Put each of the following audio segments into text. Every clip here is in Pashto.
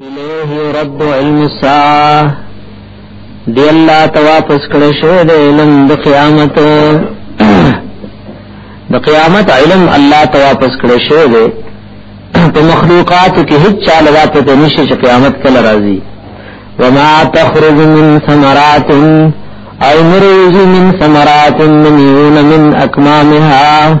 الیه رد علم الساعه دی الله ته واپس کړی شوی د علم د قیامت د قیامت علم الله ته واپس کړی شوی دی په مخلوقات کې هیڅ چا لوا پته نشي چې قیامت کله راځي وما تخرج من ثمرات او مروزی من ثمرات من یون من اکمامها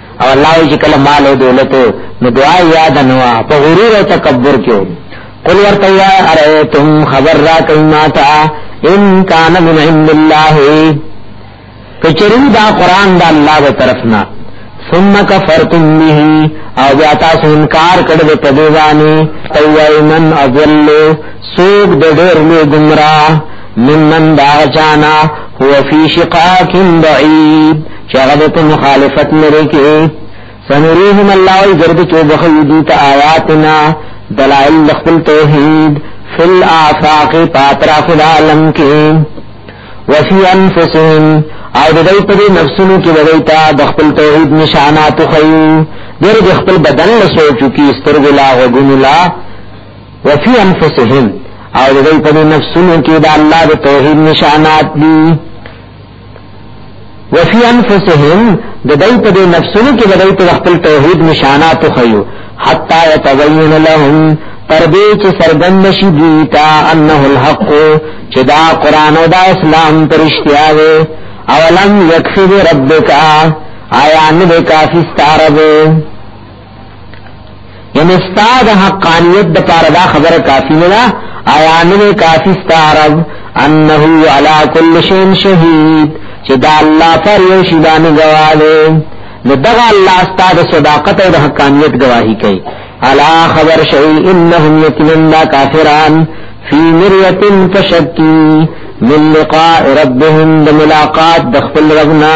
او الله چې کله مال او دولت نو دعا یاد نه وا په غرور او تکبر کې قل ورته یا ارئتم خبر را کما تا ان کان من عند الله کچری دا قران دا الله به طرفنا ثم کفرتم به او بیا تاسو انکار کړل په دې باندې توای من اضل سوق د ډېر لوی گمراه ممن دا چانا هو فی شقاق بعید چې هغه د په مخالفت لري کې سنريهم الله يجرد کې بخيدي ته آیاتنا دلائل خپل توحید فل آفاق پاترا خدا علم کې وفي انفسهم او د دې په نفسونو کې ورېتا د خپل توحید نشانات خو ډېر د خپل بدن له سوچو کې سترګې لا غوګونو لا وفي انفسهم او د دې په نفسونو کې د الله د توحید نشانات دي وفي انفسهم د دای په دې نفسونو کې د دای په خپل توحید نشانات خو حتا يتبين لهم تر دې چې سرګند شي دیتا انه الحق چې دا قران او دا اسلام پرشتیا وي اولم یکفی ربک آیا نه کافی ستاره یعنی استاد حقانیت د پاره دا خبره کافی نه ده آیا نه کافی ستارب انه علی کل شین شهید چې دا الله پر یو شی باندې گواهه نو دغه الله استاد صداقت او حقانیت گواہی کوي الا خبر شی انهم یتمنا کافران فی مریت فشکی من لقاء ربهم د ملاقات د خپل ربنا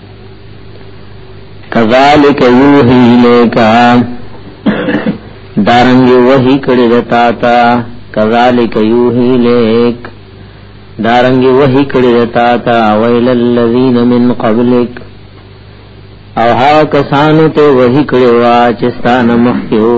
کذالک یوحی الیکا دارنګ وحی کړی دتا تا کذالک یوحی الیک دارنګ وحی کړی دتا تا ویل الذین من قبلک او ها کسانو ته وحی کړی وا چې ستانه مخکیو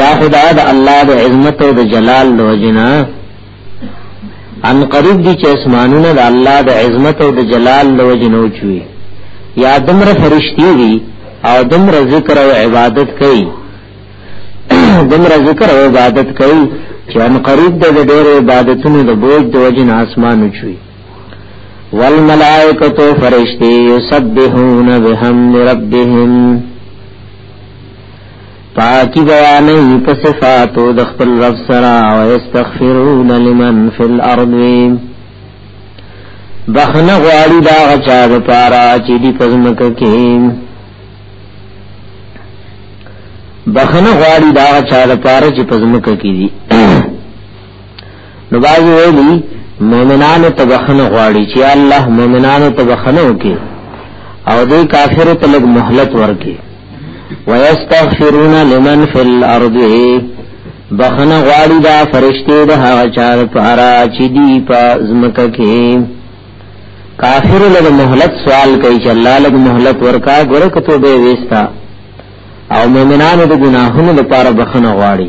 یا خدا د الله د عظمت او د جلال د وجنا ان قریب دي چې اسمانونه د الله د عظمت او د جلال د وجنو چوي یا دمر فرشتي دي او دمر ذکر او عبادت کوي دمر ذکر او عبادت کوي چې ان قریب د ډېر عبادتونو د بوج د وجن اسمان چوي والملائکه فرشتي یسبحون بحمد ربهم پاکی بیانی په صفاتو د خپل رب سره او استغفرون لمن فی الارض بخنه غواړي دا غچا د پارا چې دی پزمک کې بخنه غواړي دا غچا د پارا چې پزمک کې دي نو باز ویلی مومنانو ته بخنه غواړي چې الله مومنانو ته بخنه وکي او دې کافر ته لږ مهلت ورکي ويستغفرون لمن في الارض بخنه غواړي دا فرشته د هغه چا لپاره چې دی په زمکه کې کافر لږ مهلت سوال کوي چې الله لږ مهلت ورکا ګره کته به وستا او مومنانو د ګناهونو لپاره بخنه غواړي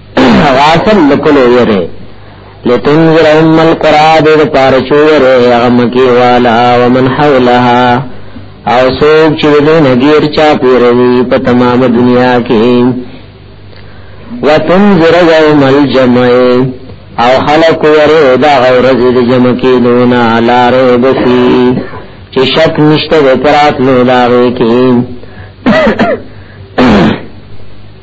غاسل لکل ویره لتنذر ام القرى دې پار چوره هغه مکی والا ومن حولها او سوق چې دې نګیر چا پیروي په تمام دنیا کې وتنذر يوم الجمع او خلق وره دا غیر دې جمع کې دون علا رب فی چې شک نشته وترات نه لاوي کې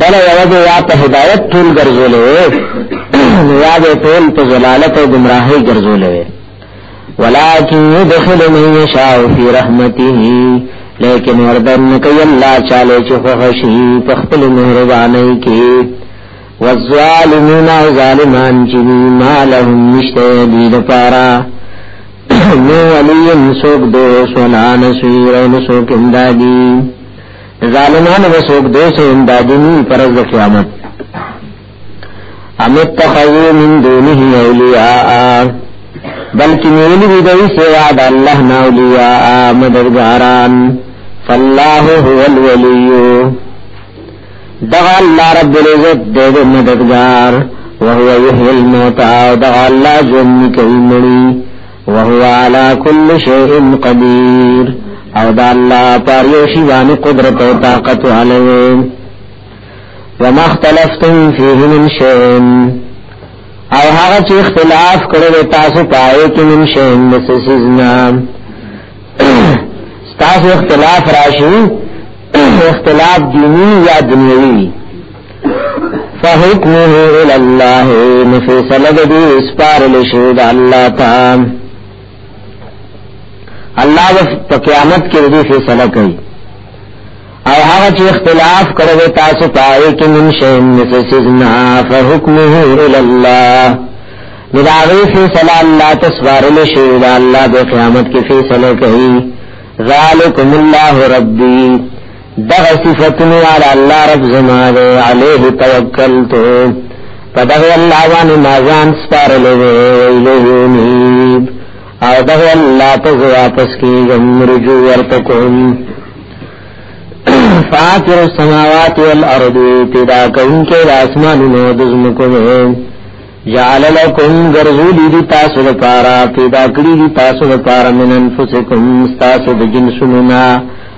بل یوازې یا په هدایت ټول ګرځولې وي یا به ټول په ضلالت او گمراهۍ ګرځولې وي ولکن يدخل من يشاء في رحمته لیکن وردن کوي الله چاله چې خوشي په خپل مهرباني کې والظالمون ظالمان چې ما لهم نشته دې لپاره نو علیم سوک دو سولان سویر نسوک امدادی ظالمانو به څوک دې سه امدادونی پر ورځ قیامت ام اتخذوا من دونه اولیاء بلکې نیولې دي دوی سوا د الله نه اولیاء مددګاران فالله هو الولی دغه الله رب العزت دې مددگار وهو یحیی الموتى دغه الله ژوند کوي مړي وهو على كل شيء قدير او دا الله پر یو شی باندې قدرت او طاقت علوي وما اختلفتم فيه من شيء او هغه چې اختلاف کړو تاسو پای کې من شيء مسسنا تاسو اختلاف راشي اختلاف دینی یا دنیوی فحکمه الى الله مفیصله د دې اسپار لشي د الله تعالی الله په قیامت کې دې فیصله کوي او هغه چې اختلاف کړو تاسو پای کې من شي نسسنا فحکمه الى الله نداغی فیصله الله تسوار لشي د الله د قیامت کې فیصله کوي ذالکم الله ربی دغه صفاتونه علی الله رب زما دی علیه توکلت پدغه الله باندې نازان سپارل وی ویلونی او دغه الله ته واپس کیږم رجوع ورته کوم فاطر السماوات والارض پیدا کون کې آسمانونو د زمکو نه جعل لكم غرزول دي تاسو لپاره پیدا کړی دي تاسو لپاره من انفسکم تاسو د جنسونو نه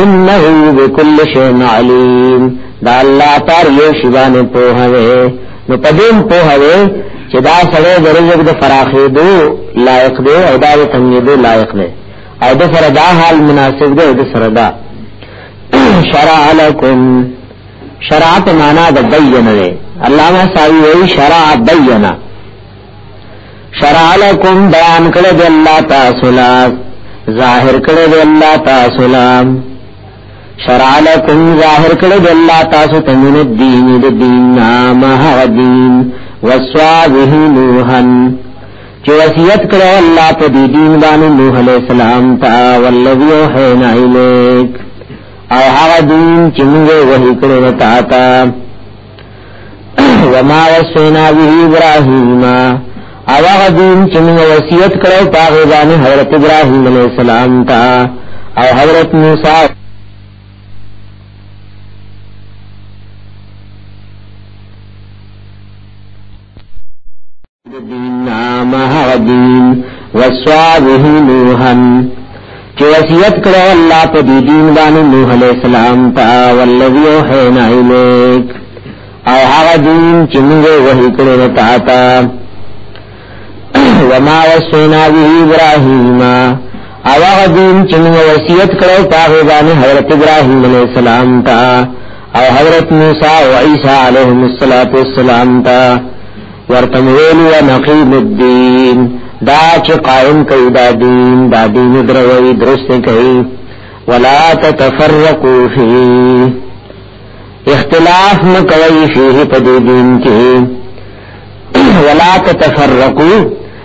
انه بكل شيء عليم دا الله پر یو شی باندې په هغه نو پدیم په هغه چې دا سره درجه د فراخې دو لایق دی او دا د تنګې دو لایق دی او د سره دا حال مناسب دی د سره دا شرع لكم شرعت معنا د بیان دی علامه ساوی وی شرع بیان شرع لکم بیان کړی دی الله تاسو لا ظاهر کړی دی الله تاسو لا شرع لکم ظاهر کړی دی الله تاسو ته من الدین د دین نام هغه دین وصابه نوحن چې وصیت کړو الله په دې دین باندې نوح علی السلام ته والذي اوحینا الیک او هغه دین چې موږ وحی کړو تا ته وما وسینا به ابراهیم او هغه دین چې موږ وصیت کړو پاغه باندې حضرت ابراهیم علیه السلام ته او حضرت موسی دین نام هغه دین وصابه نوحا چې وصیت کړو الله په دې دین باندې نوح علیہ السلام ته والذي اوحینا الیک او هغه دین چې موږ وحی کړو تا ته وما وصینا به ابراهیم او هغه دین چې موږ وصیت کړو په هغه باندې حضرت ابراهیم علیہ السلام ته او حضرت موسی او عیسی علیهم السلام ته ورته ویل و نقیم الدین دا چې قائم کوي دا دین دا دین دروي درست کوي ولا تتفرقوا فيه اختلاف مکوي فيه په دین کې ولا تتفرقوا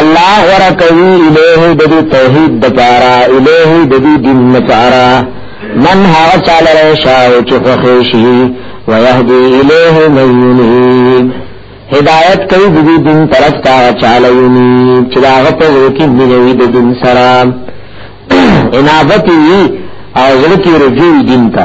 الله غره کوي الیه د دې توحید د پاره الیه د دې دین د پاره من هغه چاله شاو چې خوښي شي ويهدي الیه من ينيب هدایت کوي د دې دین طرف ته چاله یونی چې هغه په وکی دی د دین سره انابتی او ځل کې رجوع دین ته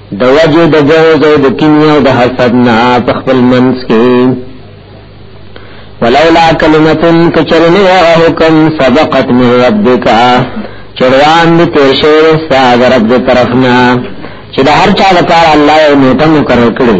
د وجه د بغض او د کینې او د حسد نه په خپل منځ کې ولولا کلمه کچرنه حکم سبقت من ربک چروان دې تشور ساده رب دې طرفنا چې د هر چا لپاره الله یو نیټه مقرر کړی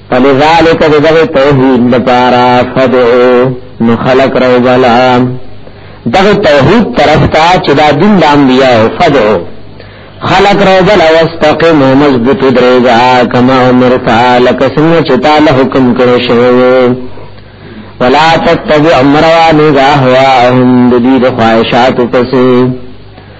فلذالک دغه توحید لپاره فدعو نو خلق رو بلا دغه توحید طرف ته چې دا دین د انبیاء فدعو خلق رو بلا واستقم مضبوط درېږه کما امرتا لکه څنګه چې تعالی حکم کړی شوی ولا تتبع امروان غاهواهم ددی د خواہشات پسې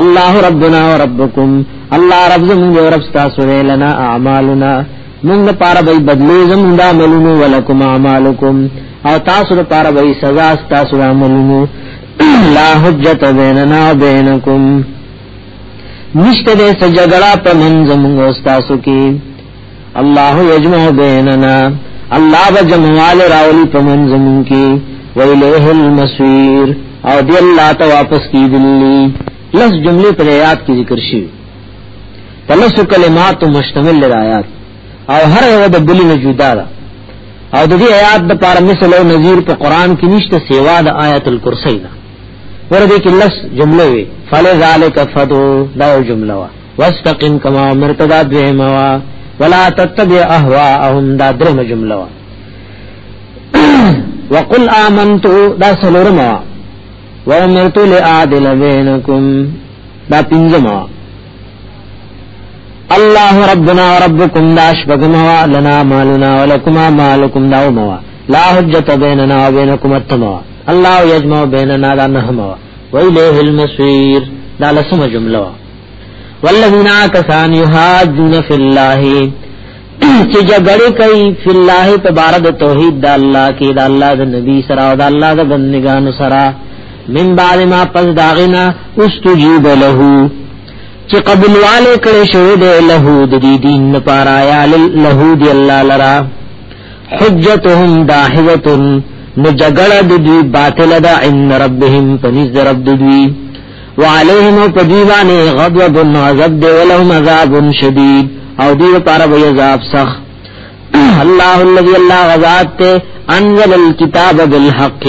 الله ربنا وربکم الله رب زمون یو رب تاسو لنا اعمالنا موږ لپاره به بدلی زمون دا ملونو ولکم اعمالکم او تاسو لپاره به سزا تاسو عملونو لا حجت بیننا بینکم نشته دې سجګړه په منځ موږ تاسو کې الله یجمع بیننا الله بجمعال راولی پمن زمون کی ویلیه المسویر او دی اللہ تا واپس کی دلی لس جملے پر آیات کی ذکر شی پلس کلمات مشتمل لر آیات او هر یو د بلی نه جدا ده او د دې آیات د پاره مثل او نظیر په قران کې نشته سیوا د آیت الکرسی نه ورته کې لس جمله وي فلذالک فدو دا یو جمله وا واستقم کما مرتدا دیموا ولا تتبع اهواءهم دا درم جمله وا وقل آمنت دا سلورما وامرت لعادل بينكم دا پنجما الله ربنا وربكم دا شبغما لنا مالنا ولكما مالكم دا وما لا حجة بيننا وبينكم التما الله يجمع بيننا دا نهما وإليه المصير دا لسم جملة وا والذین کسان یحاجون فی الله چې جګړه کوي فی الله په بار د توحید د الله کې د الله د نبی سره او د الله د بندگانو سره من بعد ما پس داغنا استجیب له چې قبول والے کړي شوی دی له د دې دین لپاره یا له دی الله لرا حجتهم داحوتن نو جګړه د دوی باطل ده ان ربهم پنځ رب دوی وعليهم فديوان غضب عذاب دی ولهم عذاب شديد او دی لپاره وی عذاب سخ الله الذي الله غزاد ته انزل الكتاب بالحق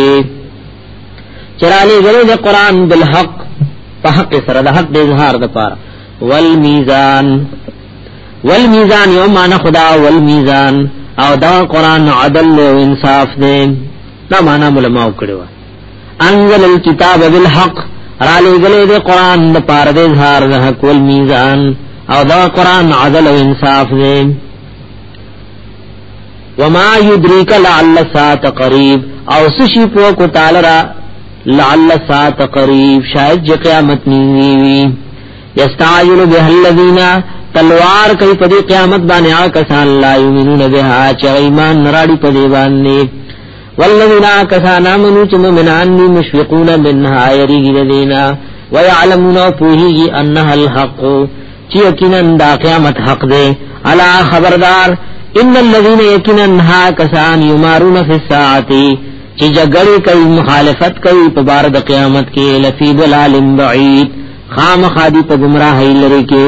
چرالی غره د قران بالحق په حق سره د حق د اظهار د پاره والميزان والميزان يوم انا خدا والميزان او دا قران عدل او انصاف دی دا معنا علماء کړو انزل الكتاب بالحق را لګلې د قران د پاره د اظهار د حق ول میزان او دا قران عدل او انصاف دی وما يدريك لعل ساعت قريب او سشي پو کو تعالی را لعل ساعت قريب شاید چې قیامت نیوی وي یستعجل به الذين تلوار کوي په دې قیامت باندې آ کسان لا یمنون بها چې ایمان نراړي په دې باندې والذین کسانا منو چې مؤمنان دي مشفقون منها یریږي د دینا ويعلمون او پوهیږي انها الحق چې یقینا د قیامت حق دی الا خبردار ان الذين يكننها کسان یمارون فی الساعه چې جګړه کوي مخالفت کوي په بار د قیامت کې لفی ضلال بعید خامخادی په گمراهی لري کې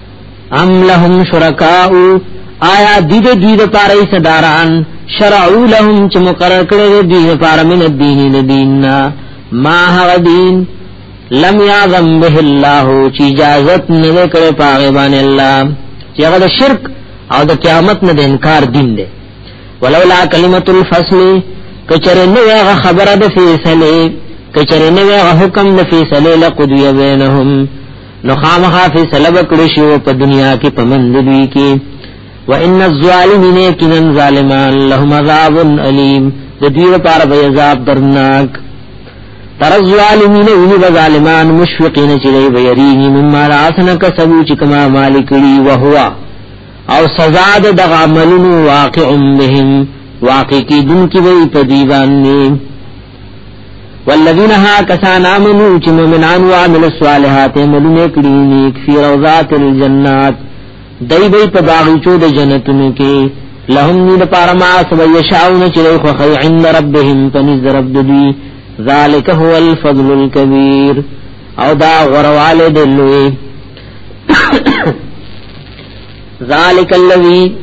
ام لهم شرکاء آیا دی د دوی د پاره صداران شرعو لهم چې مقرر کړی دی دوی لپاره من الدین د دین ما هغه دین لم یعظم به الله چې اجازه نه کړې پاغه باندې الله چې هغه د شرک او د قیامت نه د انکار دین دی ولولا کلمۃ الفصل کچره نو هغه خبره د فیصله کچره نو هغه حکم د فیصله لقد یبینهم نو خامخا فی سلب کړی شو په دنیا کې پمند دوی کې وان الظالمین کنا ظالمان لهم عذاب الیم د دوی لپاره به عذاب درناک تر الظالمین وی به ظالمان مشفقین چې دی به یریږي مما راسن کسبو چې کما مالک لی وهوا او سزا د دغه عملونو واقع بهم واقع کی دن کی وی په دی باندې والذین ها کسان آمنو چې مؤمنان او عامل الصالحات عملونه کړی نیک فی روضات الجنات دای به په باغچو د جنتونو کې لهم نید پارما سو یشاؤن چې له خو خی عند ربهم پنځ رب دوی ذالک هو الفضل الكبیر او دا غرواله د لوی ذالک الذی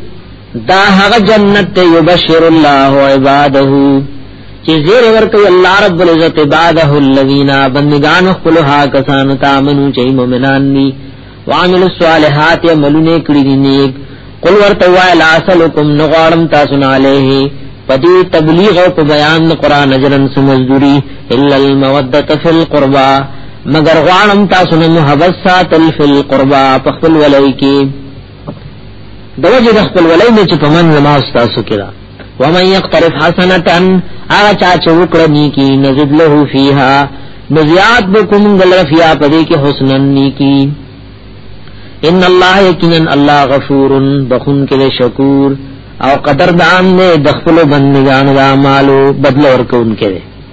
دا هغه جنت یبشر الله عباده چې زیر ورکوي الله رب العزت عباده الذين بندگان خپلها کسان تامنو چې مؤمنان دي وعمل الصالحات عملونه کړی دي نیک قل ورته وای لا سلکم نغړم تاسو نه عليه پدې تبلیغ او په بیان قران اجرن سمزدوري الا الموده في القربى مگر غوانم تاسو نه محبت ساتل في القربى په خپل ولای کې دوجه د خپل ولای نه چې په من زما استاد سو کړه ومن یقترف حسنه هغه چا چې وکړه نیکی نزد له فیها نزیات بکم غلفیا پدې کې حسنن نیکی ان الله یقینا الله غفور بخون کې شکور او قدردان دې د خپل بندگانو د اعمالو بدل ورکون کې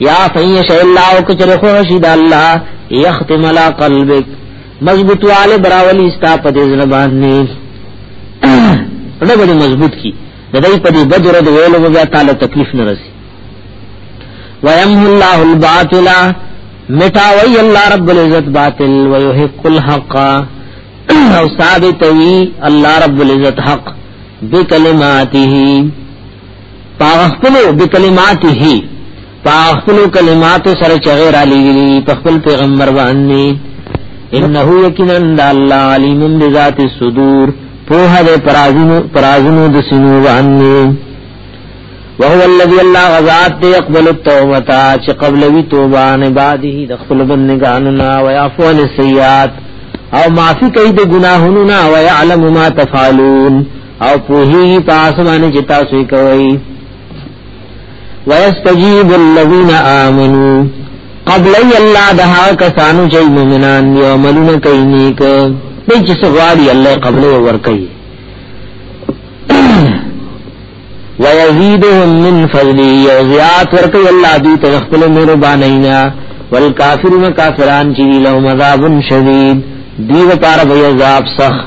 یا فیش اللہ کچر خوشید اللہ یختم علا قلبک مضبوط والے براولی استا پا دے زنبان نے رب دے مضبوط کی دائی پا دے بدر دے ویلو مبیا تعالی تکلیف نرسی ویمہ اللہ الباطلہ مٹاوی اللہ رب العزت باطل ویحق الحق او ثابتوی اللہ رب العزت حق بکلماتی ہی پاغخپلو بکلماته پاغخپلو کلمات سره چغیر علی په خپل پیغمبر باندې انه یقینا الله علیم بذات الصدور په هغه پرازینو پرازینو د سینو باندې وهو الذي الله غزاد دی يقبل التوبه چې قبل وی توبه ان بعده د خپل بندگانو نا او يعفو عن السيئات او معافي کوي د ګناهونو نا او يعلم ما تفعلون او پوهی پاس باندې چې تاسو یې کوي ويستجيب الذين آمنوا قبل الله دها کسانو چې مؤمنان دي او عملونه کوي نیک دې چې سغواړي الله قبل ور کوي ويزيدهم من فضله وزيات ور کوي الله دې ته خپل مهربانينا والکافرون کافران چې لهم عذاب شدید دی وپاره به عذاب سخت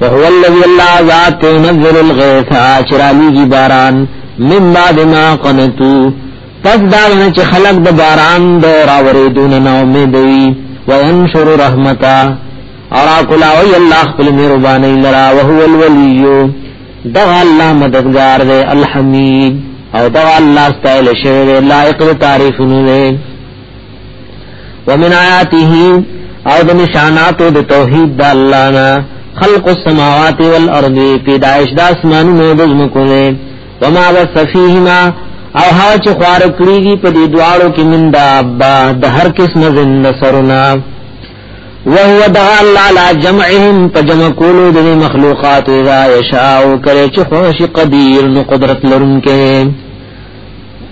وهو الذي الله ذات ينزل الغيث چرالیږي باران من بعد ما قنتو پس دا نه چې خلق د باران د راورې دون نه امید وي وينشر رحمتا اور اقلا وی الله خپل مهرباني لرا وهو الولي دغ الله مددگار دی الحمید او دغ الله استایل شوی لایق تعریف نه ومن آیاته او د نشاناتو د توحید د الله نه خلق السماوات والارض پیدائش د اسمانونو د زمکو نه وما وصفیهما او ها چې خوار کړیږي په دې دواړو کې من دا ابا د هر قسم زند سرنا وهو دعا الله لا جمعهم فجم کولو د مخلوقات اذا یشاء کرے چې خوش قدیر نو قدرت لرونکې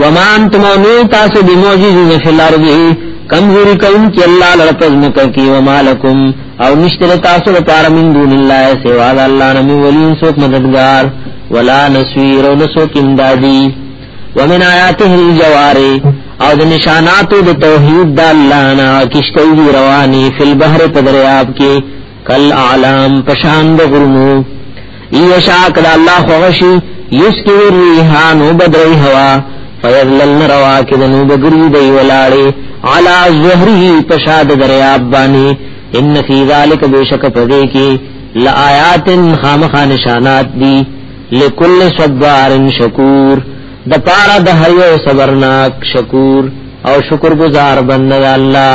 وما انتم نو تاسو بموجزین فی الارض کمزوری کون کی اللہ لرپز مکر کی وما لکم او نشتر تاسو لپار من دون اللہ سوا اللہ نمی ولی سوک مددگار ولا نسویر و نسوک امدادی ومن آیاته الجواری او د نشاناتو د توحید د الله نه کشتوی رواني فل بحر په دریاب کې کل اعلام پشان د غرونو یشا کړه الله خوشي یسکی ریحان وبدری هوا فیذللن روا کې د نو بګری دی ولاړې علا زهره پشاد دریاب باندې ان فی ذلک بیشک پدې کې لآیات خامخا نشانات دی لکل صبار شکور د پارا د هر یو صبرناک شکور او شکر گزار بنده الله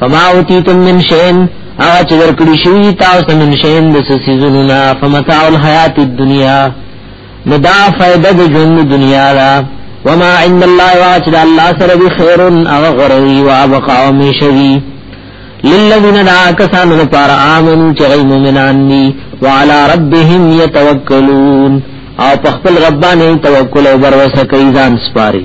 فما اوتیتم من شین اغا چه در کلی شوی تاوستا من شین دس سیزنونا فمتاع الحیات الدنیا ندا فیدد جن دنیا را وما عند الله واچ دا الله سره به خیر او غروی او ابقا او مشوی للذین دا کسان لپاره امنو چې غي مؤمنان دي وعلى ربهم يتوکلون او په خپل رب باندې توکل او باور وسه کوي ځان سپاري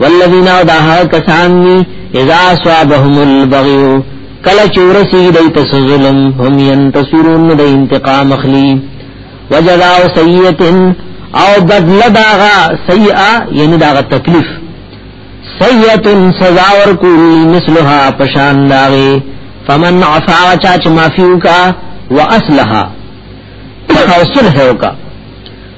والذین او دا هغه کسان دي اذا اصابهم البغي کله چورسی دی تس ظلم هم ينتصرون د انتقام اخلي وجزاء سیئه او بدل داغا سیئه یعنی داغا تکلیف سیئه سزا ور کول مثلها پشان داغه فمن عفا چا چ معفو کا واصلها او صلح کا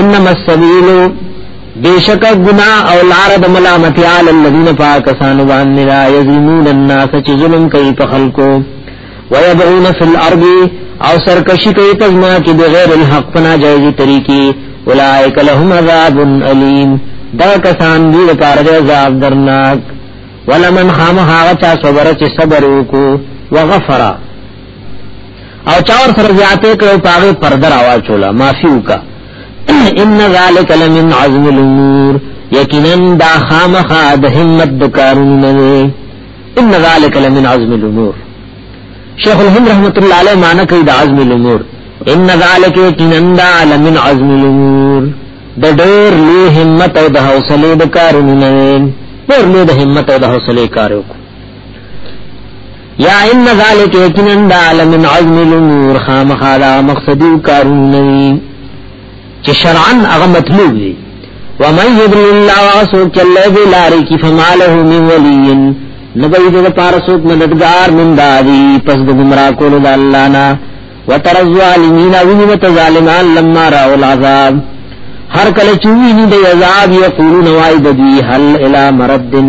انما السبيل بیشک گناہ او لار د ملامت علی الذین پاکسان باندې لا یظلمون الناس چې ظلم کوي په خلکو ويبغون فی الارض او سرکشی کوي په ما کې بغیر الحق پنا جایز طریقې اولائک لهم عذاب الیم دا کسان دی لپاره د عذاب درناک ولمن خامها چا صبر چې صبر وکړو وغفرا او چاور سره زیاته کړو پاغه پردر आवाज چولا معافي وکا ان ذالک لمن عزم الامور یقینا دا خامخا د همت د کارونه نه ان ذالک لمن عزم الامور شیخ الهند رحمت الله علیه معنی کوي د عزم الامور ان ذالک یقینا دا لمن عزم الامور د ډېر لوی همت او د حوصله د کارونه نه ډېر لوی د همت او د حوصله کارو یا ان ذالک یقینا دا لمن عزم الامور خامخا دا مقصدی کارون نوی چې شرعا هغه مطلوب دی ومن یضل الله واسوک چله دی لاری کی فماله من ولی نبی دې پار سوک مددگار من دادی پس د گمراه کول د الله نا وتر الظالمین وینت ظالمان لما راو العذاب هر کله چوی دی عذاب یقولون وای دی هل الی مردن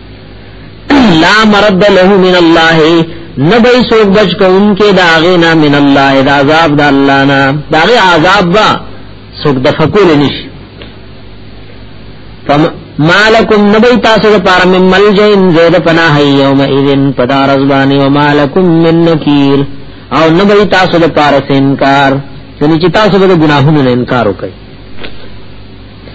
لا مرد له من الله نبی سوک بچ کون کے داغینا من اللہ دا عذاب دا اللہ نا داغی عذاب با سوک دفکول نش مالکم نبی تاسو دا پارا من ملجین زید پناہ یوم ایدن پدا رزبانی ومالکم من نکیر او نبی تاسو دا پارا سے انکار یعنی چی تاسو دا گناہون انکارو کئی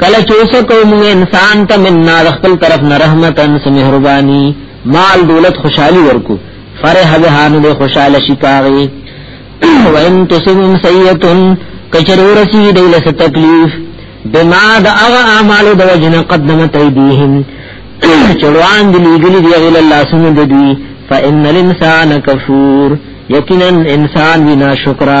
کله چوس کوم انسان ته مننا خپل طرف نه رحمت ان سم مهرباني مال دولت خوشحالي ورکو فرح بهانو به خوشاله شي پاغي وان تصم سیئتن کچرو رسی دیل س تکلیف بما د اغه اعمال د وجنه قدمت ایدیهم چړوان دی لګلی دی غل الله سن د دوی فان الانسان کفور یقینا انسان بنا شکرہ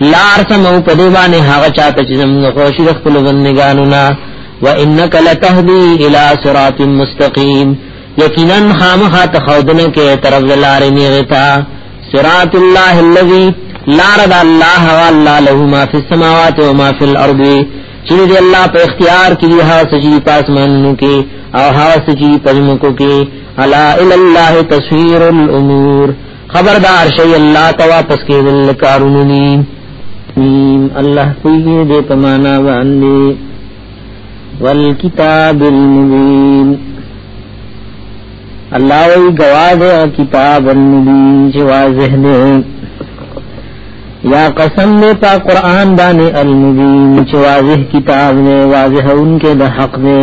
لار سمو په دی باندې هغه چاته چې زموږ خوشی د خپل بندګانو نه و انک لتهدی الی صراط مستقیم یقینا خامخا تخودنه کې طرف لار نه غتا صراط الله الذی لار د الله او الله له ما فی السماوات و ما فی الارض چې دی الله په اختیار کې دی ها سجی پاسمانونو کې او ها سجی پرمکو کې الا الی الله تسویر الامور خبردار شي الله ته واپس کېدل کارونه دي الله کوي دې په معنا باندې والکتاب المبین الله وی گواد کتاب المبین چې واضح دی یا قسم دې په قران باندې المبین چې واضح کتاب دی واضح اونکه د حق دی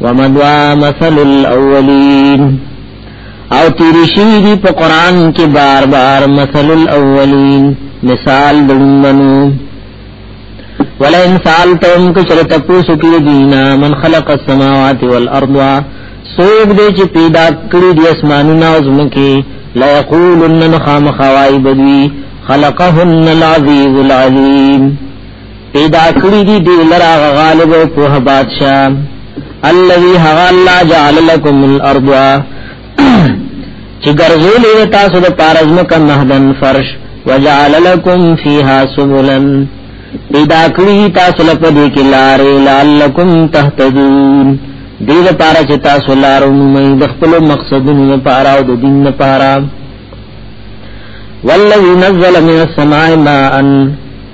ومدوا مثل الاولین او تیرشی دی په قران کې بار بار مثل الاولین مثال دلمنو ولا انسان تم کو چر تپوس کی دینا من خلق السماوات والارض سوګ دې چې پیدا کړی دی اسمانونه او زمکه لا یقولن خامخوای بدوی خلقهن العزیز العلیم پیدا کړی دی دی لرا غالب او په بادشاہ الذي هغه الله جعل لكم من الارض چې ګرځولې تاسو د پارزم کم مهدن فرش وجعل لكم فيها سبلا پیدا کړی تاسو په دې کې لارې لعلکم تهتدون دې لپاره چې تاسو لارو مې د خپل مقصدونو لپاره او د دین لپاره والذي نزل من السماء ماء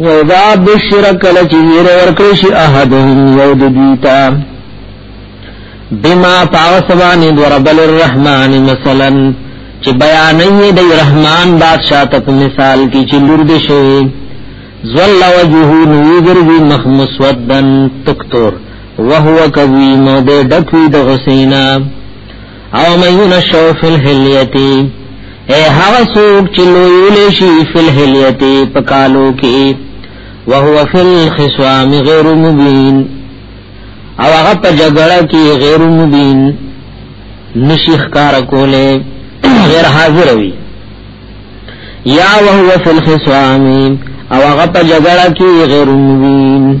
و اذا بشر کل چیر ورکرش احد یود دیتا بما پاوسوانی وربل الرحمن مثلا چې بیانې د رحمان بادشاہ ته مثال کې چې لور دې شي زل وجهه نوذر بی مخمسودن تکتور وهو کظیم د ډکوی د حسینا او من ينشو فی الحلیتی اے هغه څوک چې لویول شي فی الحلیتی په کالو کې وهو فی الخصام غیر مبین او هغه په جګړه کې غیر مبین نشیخ کار کوله غیر حاضر وي یا وهو فی الخصام او هغه په جګړه کې غیر مبین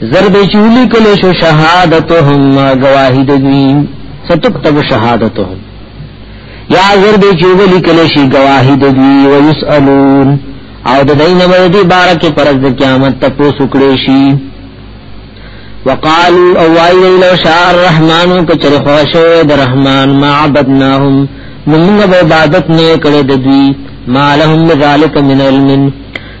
زر به چولی کله شو شهادتهم گواهی دوی ستكتب شهادتهم یا زر به چولی کله شي گواهی دوی ويسالون او د دین باندې بارک پرز د قیامت ته پوسو کړی شي وقالو او وای لو شاء الرحمن کچر خوشو د رحمان ما عبدناهم موږ عبادت نه کړې د دوی ما لهم ذالک من علم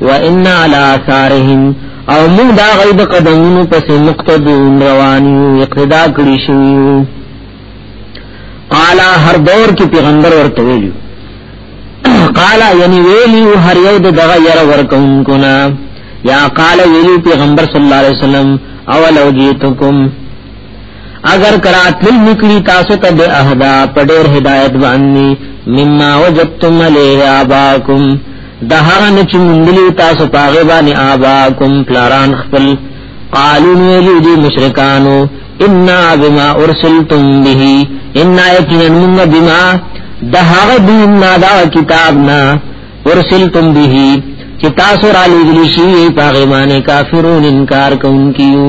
وان علی اثارهم او موږ دا غي د قدمونو پس مقتدون رواني اقتدا کړی شو قال هر دور کې پیغمبر ورته ویلو قال یعنی ویلی هر یو د دغه ير ورکونکو نا یا قال ویلی پیغمبر صلی الله علیه وسلم اولو جیتکم اگر کراتل نکلی تاسو ته به اهدا پډیر هدایت باندې مما وجدتم علیه آباکم د هغه نه چې مونږلی تاسو پاغه باندې آبا کوم پلاران خپل قالو ویلی دی مشرکانو ان بما ارسلتم به ان یقینا موږ بما د هغه دین نه دا کتاب نه ارسلتم به چې تاسو را لېږلی شي پاغه باندې کافرون انکار کوونکیو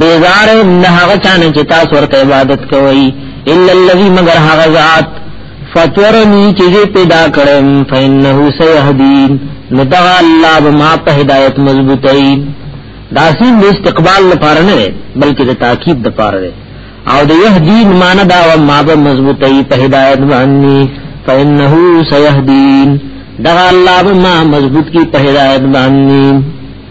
بیزار نه هغه چانه چې تاسو ورته عبادت کوئ الا الذي مگر هغه ذات فطرني چې پیدا کړم فإنه سيهدين ندغ الله بما په هدایت مضبوطی دا سین د استقبال لپاره نه بلکې د تاکید لپاره دی او د يهدين مان دا و ما به مضبوطی په هدایت باندې فإنه سيهدين دغه الله بما مضبوط کی په هدایت باندې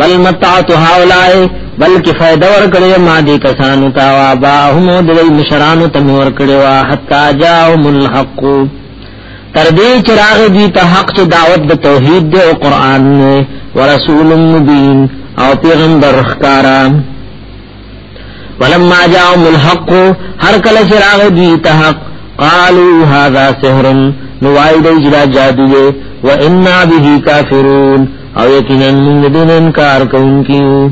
بل متعت هاولای بلکې فائدہ ور کړې ما دي کسانو تا وا با هم د دې مشرانو تم ور کړې وا حتا جاءهم الحق تر دې چراغ دي ته حق چې دعوت د توحید دی او قران نه ورسول مبین او پیغمبر خکارا ولما جاءهم الحق هر کله چې راغی دوی ته حق قالوا هذا سحر نو وای دی چې دا جادو دی و انا به کافرون او یقینا موږ دې انکار کوونکیو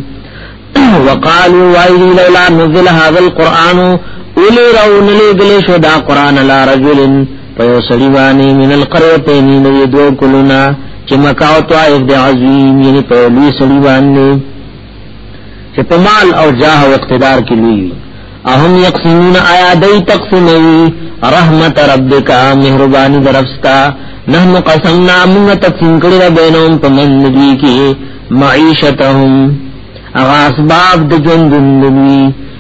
وقالوا وای دی لولا نزل هذا القران اولی راون لګل شو دا قران لا رجل په یو سړي باندې من القريتين نو یې دوه کلونه چې مکاو طائف د عظیم یعنی په لوی سړي باندې چې په مال او جاه او اقتدار کې لوی وي اهم یقسمون آیا دی تقسیموی رحمت ربک مهربانی درفستا نحن قسمنا من تقسیم کړی را بینهم په من دی کې معیشتهم اغا اسباب د ژوند دوی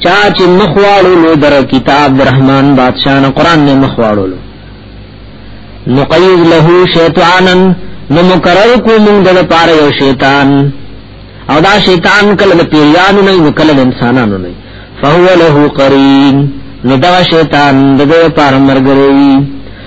چا چې مخواړو نو در کتاب رحمان بادشاہ نه قران نه مخواړو نقیز له شیطانن نو مقرر کو مونږ د پاره یو شیطان او دا شیطان کله د پیرانو نه نو کله د انسانانو نه فهو له قرین نو دا شیطان د پاره مرګري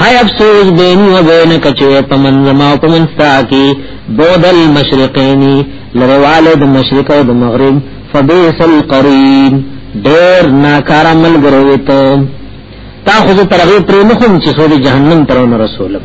هاي افسوس بيني وبينك چې په منځ ما او په منځ تا کې بود المشرقين لرواله د مشرق او د مغرب فبئس القرين ډېر ناکار عمل ګروي ته تا خو ترغه پرې مخم چې سوري جهنم ترونه رسولم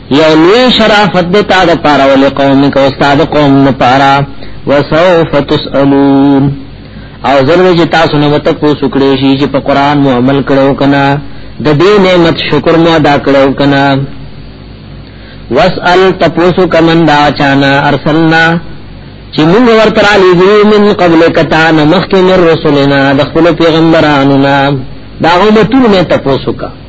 یو لوی شرافت د تا د پاره ول قوم کو استاد قوم نه پاره وسوف تسالون او زره چې تاسو نه وته کو سکړې شي چې په قران مو عمل کړو کنه د دې نعمت شکر مو ادا کړو کنه واسال تپوسو کمن دا چانا ارسلنا چې موږ ورته را لېږو من قبل کتا نه مخکې من رسولنا د خپل پیغمبرانو نه دا غومتونه تپوسو کا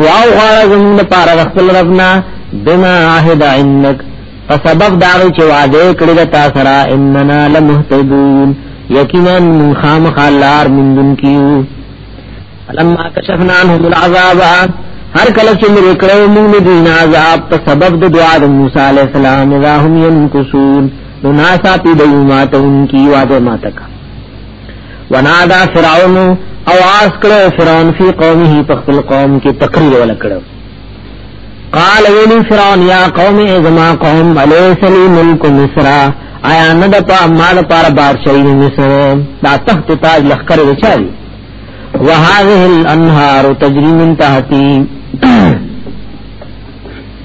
دعا غواړه زموږ لپاره د خپل ربنا بما عهد انك فسبب دا چې وعده کړی د تاسو را اننا لمهتدون یقینا من خام خالار من دن کیو فلما کشفنا عنهم العذاب هر کله چې موږ کړو موږ دین عذاب په سبب د دعا د موسی علی السلام را هم ينکسون نو ناسا پی دیو ماتون کی واده ماتکا ونادا فرعون او آس کړو فرعون فی قومه په خپل قوم کې تقریر ولکړو قال ویلی فرعون یا قوم ازما قوم الیس لی ملک مصر آیا نه د په مال پر بار شي مصر دا تخت تاج لخر وچاري وهذه الانهار تجري من تحتي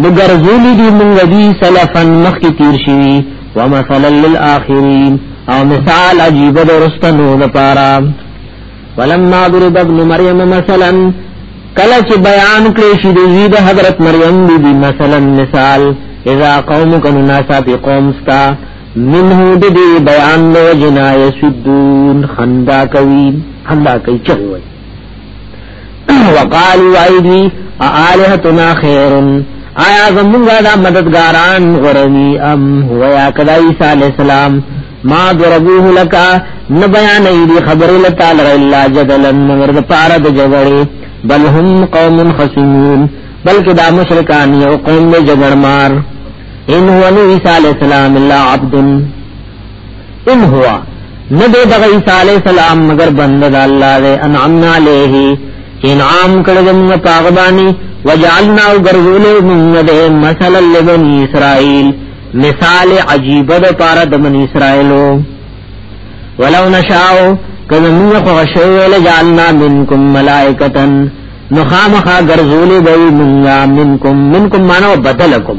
نو ګرځولي دي مونږ دي سلفا مخکې تیر شوي ومثلا للآخرین او مثال عجیب د رستنو لپاره ولما ضرب ابن مریم مثلا کله چې بیان کړی شي د زید حضرت مریم بی بی مثلا مثال اذا قومک الناسا بی قوم ستا منه د دې بیان نو جنا یسدون خندا کوي خندا کوي چوي وقالو وای دی آلهتنا خیرن آیا زمونږه دا مددګاران غرنی ام هو یا کدا عیسی علی السلام ما ضربوه لك نه بیان دی خبر الله تعالی الا جدلا مگر د پاره د جګړې بل هم قوم خصمون بلکې دا مشرکان یو قوم د جګړمار ان هو عیسی علی السلام الا عبد ان هو ندی دغه عیسی علی السلام مگر بند د الله دی انعمنا علیه انعام کړه د موږ پاغبانی وجعلنا غرزول موږ د مثل لبنی اسرائیل مثال عجیب د پاره د بنی اسرائیلو ولو نشاو کله موږ خو شوی لجعلنا منکم ملائکتن نخامخا غرزول به موږ منکم منکم مانو بدلکم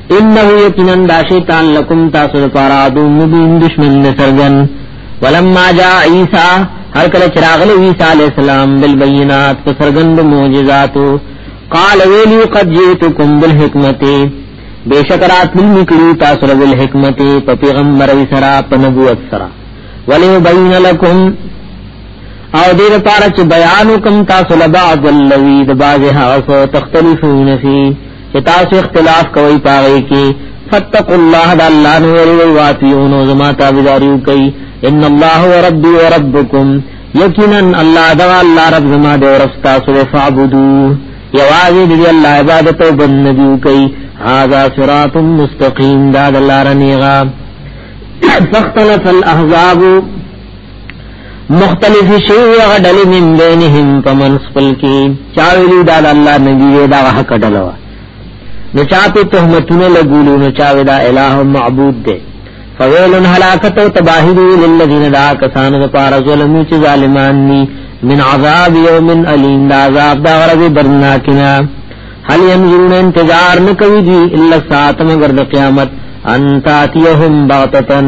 انه یقینا دا شیطان لکم تاسو لپاره عدو مبین دشمن سرګن ولما جاء عیسی هر کله چراغ له عیسی علی السلام بالبينات په سرګند معجزاتو قال ویلی قد جئتکم بالحکمت بیشک رات من نکلی تاسو له بالحکمت په پیغمبر سره په نبوت سره ولی بین لکم او دې لپاره چې بیان کوم تاسو له بعض الذی د بعض هغه تختلفون فی چې تاسو اختلاف کوي پاره کې فتقوا الله د الله نور او واتیون زما تابعداریو کوي ان الله ربي وربكم یقینا الله دا الله رب زما د ورستا سو فعبدو یوازې دې الله عبادت او بندګي کوي هاذا صراط مستقيم دا الله رنيغا فاختلف الاحزاب مختلف شی هغه ډلې من بینهم پمن خپل کې چا ویلو دا الله نبی دا حق ډلو نو چا په تهمتونه لګولو نو چا ودا الہ معبود دې فویل هلاکت او تباہی دی للذین دا کسان د پار ظلمو چې ظالمان ني من عذاب یوم الیم دا عذاب دا ورځ درناکنا هل ينظرون انتظار نکوي دي الا ساعت مگر د قیامت ان تاتيهم بغتتن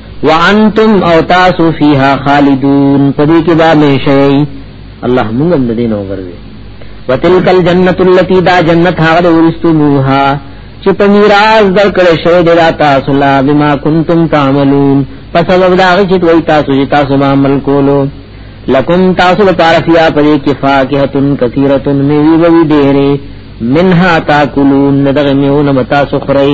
وانتم او تاسو فیها خالدون پدې کې به مشي الله موږ هم دې نو ورځي وتلک الجنه التي دا جنت هغه ورستموها چې په میراث درکړې شوی دی تاسو لا بما کنتم تعملون پس سبب دا چې دوی تاسو چې تاسو ما عمل کولو لکم تاسو لپاره فیا پرې کې فاکهتن کثیرتن میوی وی ډېرې منها تاکلون دغه میونه متا سخرئ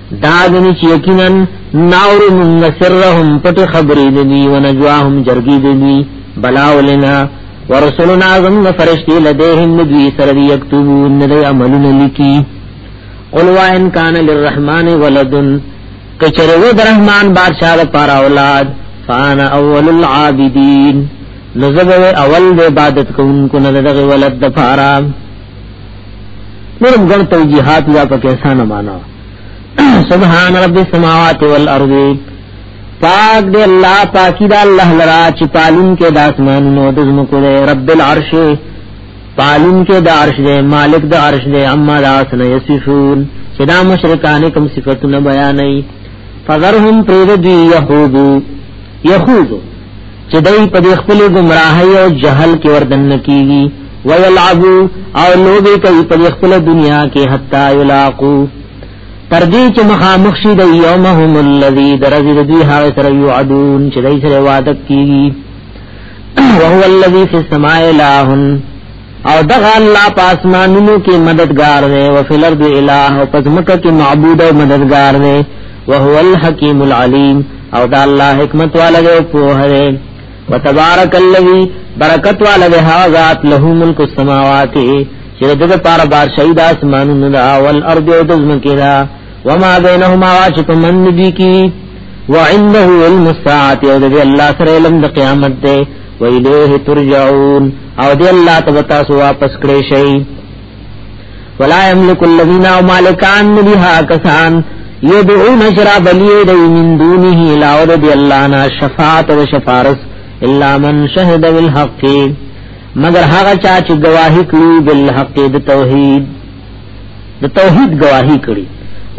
دادنی چې یقینا ناور من سرهم پټ خبرې دی و نجواهم جرګې دی بلا ولنا ورسولنا زم فرشتي لديهم ندوی سره دی یكتبون ندی عملون لکی قل وان کان للرحمن ولد کچرو درحمان بادشاہ لپاره اولاد فانا اول العابدین نزبو اول عبادت کوونکو نه دغه ولد لپاره نورم ګڼ توجیهات یا په کیسه نه معنا سبحان رب السماوات والارض پاک دے اللہ پاکی دا اللہ لرا چی پالن کے دا اسمان نو دزم کو دے رب العرش پالن کے دا عرش دے مالک دا عرش دے اما دا سن یسفون چی دا مشرکان کم صفتنا بیانی فذرهم پرید دی یحودو یحودو چې دوی په دې خپل گمراهۍ او جهل کې وردن کیږي ويلعبو او لوبي کوي په خپل دنیا کې حتا یلاقو تر دې چې مخامخ شي د یومهم الذی درز دوی هغه سره یعدون چې دوی سره وعده کیږي وهو الذی فی السماء الہن او دغه الله پاسمانونو کې مددگار دی او فل ارض الہ او پزمکه کې معبود او مددگار دی او هو الحکیم العلیم او دا الله حکمت والا دی او په هره وتبارک الذی برکت والا دی ذات له ملک السماوات چې دغه پار بار شهید اسمانونو دا او الارض او دزمکه دا وما بینهما واش په من دی کی وعنده علم الساعه او د الله سره علم د قیامت دی ویلیه ترجعون او دی الله تبتا سو واپس کړی شي ولا يملك الذين مالکان لها کسان يدعون شراب اليد من دونه لا ورد الله نا شفاعت و شفارس الا من شهد بالحق مگر هغه چا چې گواہی کړی بالحق د توحید د توحید گواہی کړی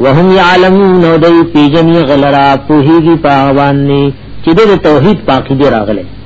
وهم يعلمون او دوی پیجنی غلرا پوهیږي په باندې چې د توحید پاکی دی راغله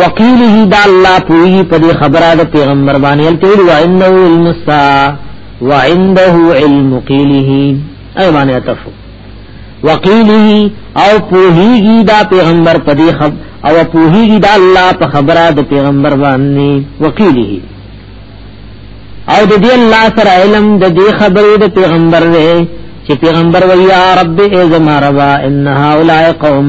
وقیله دا الله پوی په دې خبره د پیغمبر باندې التوی و انه علم الساعه وعنده علم قیله ای باندې اتفو وقیله او پوهیږي دا پیغمبر په دې خب او پوهیږي دا الله په خبره د پیغمبر باندې وقیله او د دې الله سره علم د دې خبرې د پیغمبر دی چې پیغمبر ویا رب ای زما ربا ان هؤلاء قوم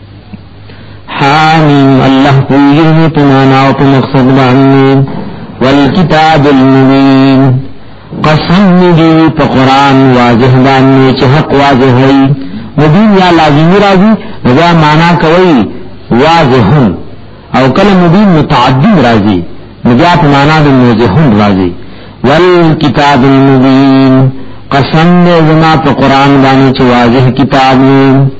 حامیم الله پویږي په معنا او په مقصد باندې والکتاب المبین قسم دی په قران واضح باندې چې حق واضح وي مبین یا لازمی راځي دا معنا کوي واضح او کله مبین متعدد راځي بیا په معنا د موضح راځي والکتاب المبین قسم دی زما په قران باندې چې واضح کتاب دی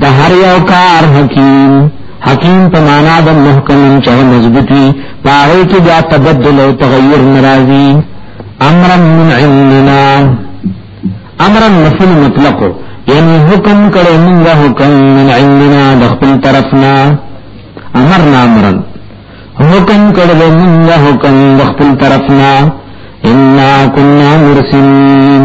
د هر یو کار حکیم حکیم په معنا د محکم چې مضبوطی پاره کې بیا تبدل او تغیر ناراضي امر من علمنا امر مفعول مطلق یعنی حکم کړه موږ حکم من علمنا د خپل طرفنا امر نامر حکم کړه موږ حکم د خپل طرفنا ان كنا مرسلين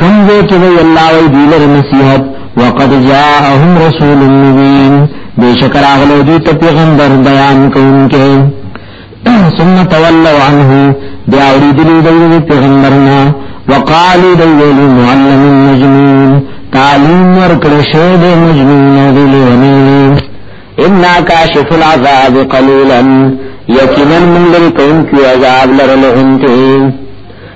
کم دې کې وی الله وی دی لر نصیحت وقد جاءهم رسول مبین بشکر اغلو دی ته پیغمبر بیان کوونکې ثم تولوا عنه بیا اوریدلی دی پیغمبرنا وقالو دی ویل معلم مجنون تعلیم ورکړه شه دې مجنون دی لونی ان کاشف العذاب قليلا یقینا من لري کوم کی عذاب لرلهم ته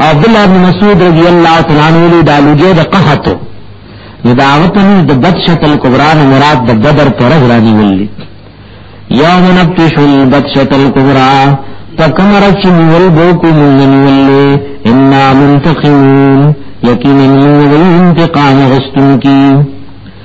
عبد الله بن مسعود رضی الله تعالی عنہ له دالوجه د قحط نو دا وطن د بد شکل کبرا نه مراد د بدر پر غرانی ویلی یوم نبتش البد شکل کبرا فکم رچ نیول بو کو من ویلی انا منتقمون یقینا من انتقام غستون کی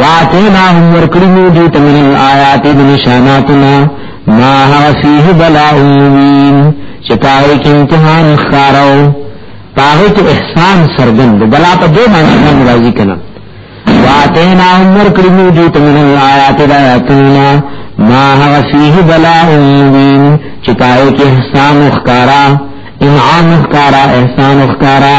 واتیناهم ورکړی مو دې ته من الآیات د نشاناتنا ما هغه فيه بلاء مبین چې پاره کې امتحان ښکارو پاره کې احسان سرګند بلا په دې باندې راضي کنا واتینا عمر کړی مو دې ته من الآیات د آیاتنا ما هغه فيه بلاء مبین چې پاره کې احسان ښکارا انعام ښکارا احسان ښکارا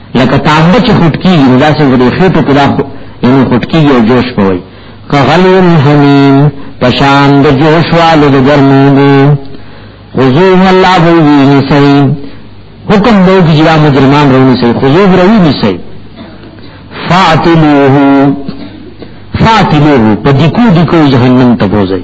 لکه تانبه چې خټ کېږي نو داسې د خېټو کې دا یعنې خټ کېږي او جوش کوي که غلو الحمیم په شان د جوش والو د ګرمي دي خذوه الله بوي نسي حکم دی چې دا مجرمان رونی سي خذوه روي نسي فاعتلوه فاعتلوه په دکو دکو جهنم ته بوځي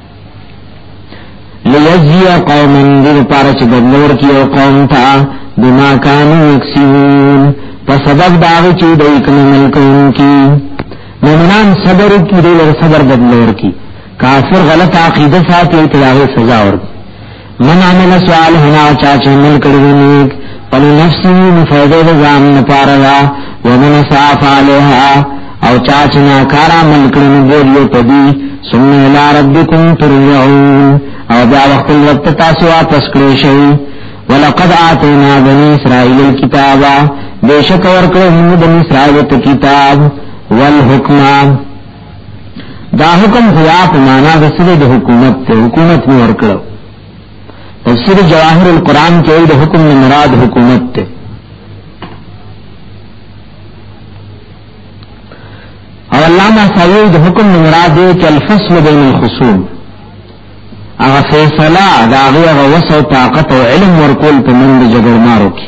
لیجزی قوم اندر پارا چه بدلور کی او قوم تا بما کانو اکسیون پا سبب داغی چه دی کم ملک ان کی مومنان صبر کی دی لر صبر بدلور کی کافر غلط عقیدہ ساتھ یو تلاغی سزا اور کی من عمل صالح نا چا چې عمل کړی دی نیک پل نفسی نو فیدې د ځان لپاره دا ومن صاف علیها او چا چې ناکار عمل کړی نو ګور یو پدی ثم الى ربکم ترجعون او بیا وخت وخت تاسو واپس کړئ شئ ولقد آتینا بنی اسرائیل الكتاب بیشک ورکړو موږ بنی اسرائیل ته کتاب والحکمه دا حکم خدا په معنا د سره د حکومت ته حکومت نو ورکړو تفسیر جواهر القرآن کې د حکم نه مراد حکومت ته او علامہ سعید د حکم نه مراد دی چې الفصل بین الخصوم هغه فیصله دا هغه وسو طاقت او علم ورکول په منځ جګړمارو کې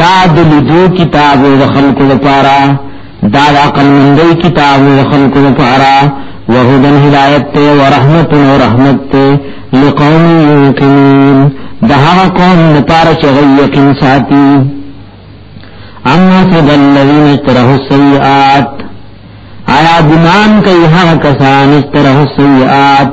دا د لیدو کتاب د خلکو لپاره دا د عقل مندۍ کتاب د خلکو لپاره وهدن هدایت ته او رحمت او رحمت ته لقوم یوقنون د هغه قوم لپاره چې غوي یقین ساتي اما سب الذين اشتروا السيئات آیا ګمان کوي هغه کسان اشتروا السيئات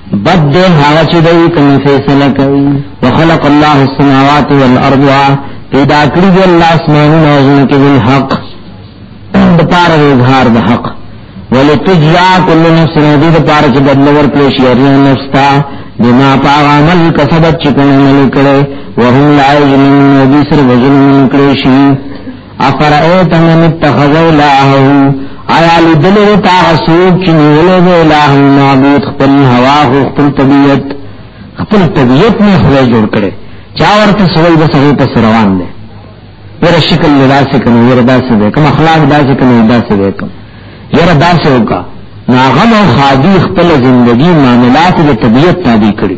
بد دې هغه چې دوی کوم فیصله کوي وخلق الله السماوات والارض پیدا کړی دی الله اسمانونه او ځمکه د حق د پاره اظهار د حق ولتجزا كل نفس دې د پاره چې بدل ورکړي شي هر نفس ته بما پاغ عمل کسبت چې کوم عمل کړي وهم لا یمن نبی سر وجن کړي شي افرائیت من اتخذ الہو آیا لدلو تا غسوک چی نیولو دے الہ معبود خپل هواخو خپل طبیعت خپل طبیعت میں خدای جوڑ کرے چاور تا سوئی بس اگر پس روان دے میرا شکل لدا سے کنو میرا دا سے دے کم اخلاق دا سے کنو دا سے دے کم یرا دا سے ہوکا ناغم و خادی خپل زندگی معاملات دے طبیعت تابع کری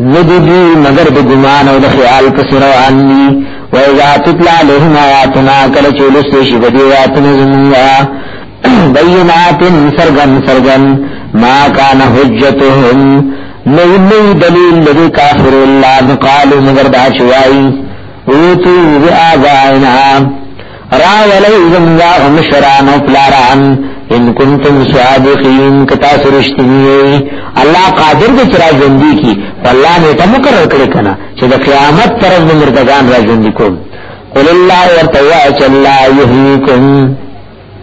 ندی مگر د ګمان او د خیال په سر روان دي و اذا تطلع عليهم آیاتنا کله چې لسته شي بدی آیاتنا زمونږه بینات سرغن سرغن ما کان حجتهم نو نو دلیل لري کافر الله قالو مگر دا شوای او تو بیا غاینا راولئ زموږ مشران او پلاران ان کنتم صادقین کتا سرشتنی الله قادر دې چر ژوندۍ کی الله نه ته مقرر کړی کنه چې د قیامت پر ورځ مردگان را ژوندۍ کوم قل الله ورتوا چلا یحییکم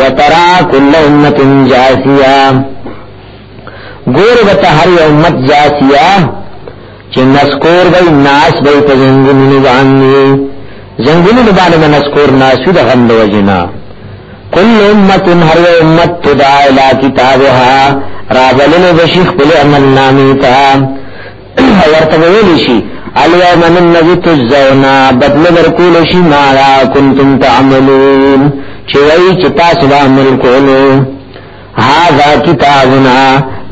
وترا کل امت جاسیا گور بتا هر امت جاسیا چې نسکور وای ناس به په زنګونو باندې زنګونو باندې نسکور ناسو د غند وجنا کل امت هر امت تدعا الى کتابها راغلل بشیخ بل امن نامی تا ورته ویل شي الیوم الذی تجزون بدل ورکول شي ما کنتم تعملون چې وایي چې تاسو به عمل کولو هاذا کتابنا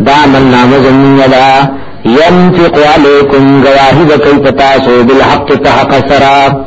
دا من نام زمیندا ينفق علیکم گواهی بکی پتاسو بالحق تحق سرا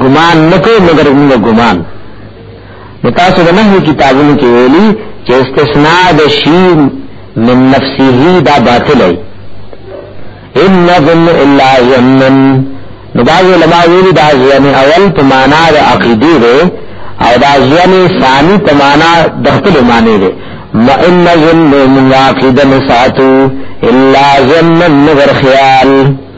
ګمان نکو مگر موږ ګمان متاسو نه هي کتابونو کې ویلي چې استثناء د شین من نفسه دا باطل دی ان نظن الا یمن نو باز علماء ویلي دا ځنه اول په معنا د عقیده دی او دا ځنه ثاني په معنا د خپل معنی دی ما ان نظن من عقیده مساتو الا یمن مگر خیال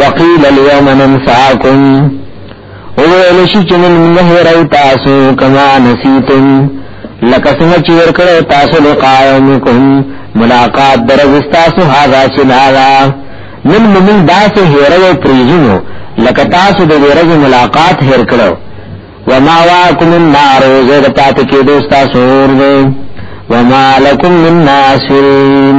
وقیل اليوم ننساکم اوویل شی چنن منه راو تاسو کما نسیتم لکه څنګه چې ورکړو تاسو له قائمکم ملاقات درز تاسو هاذا چلالا نن موږ داسې هیرو پریزونو لکه تاسو د ورځې ملاقات هیر کړو وما واکم النار زید پات کې دوستا سور دې وما لکم من ناصرین